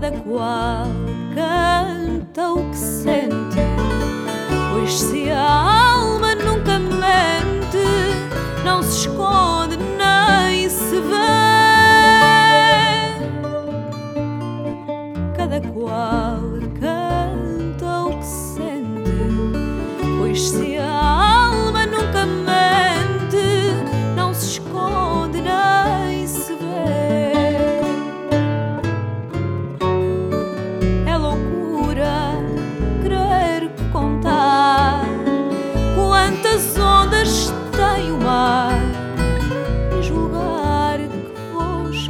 Cada qual canta o que sente, pois se a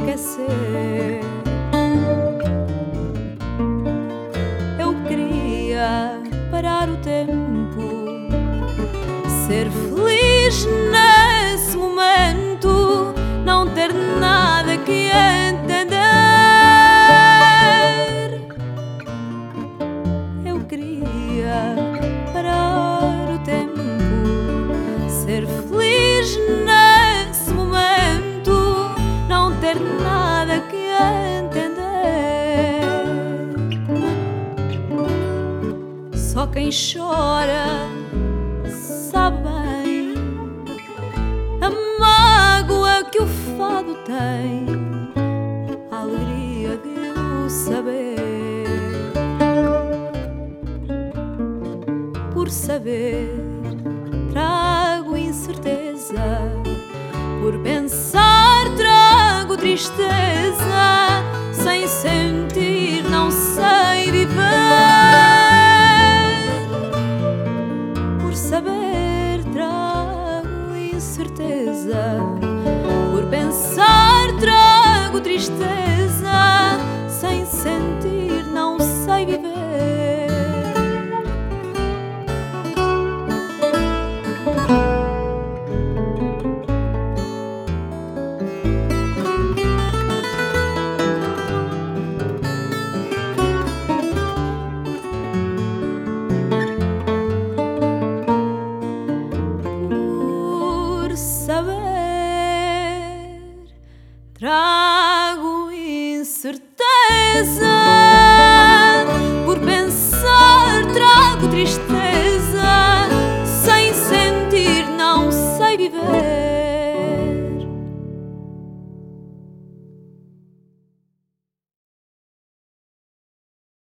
esquecer. Eu queria parar o tempo, ser feliz nesse momento, não ter nada que entender. Eu queria parar o tempo, ser feliz chora sabe bem. A mágoa que o fado tem, a alegria de o saber. Por saber, trago incerteza, por pensar, trago tristeza, sem sentir, saber, trago incerteza. Por pensar, trago trago incerteza.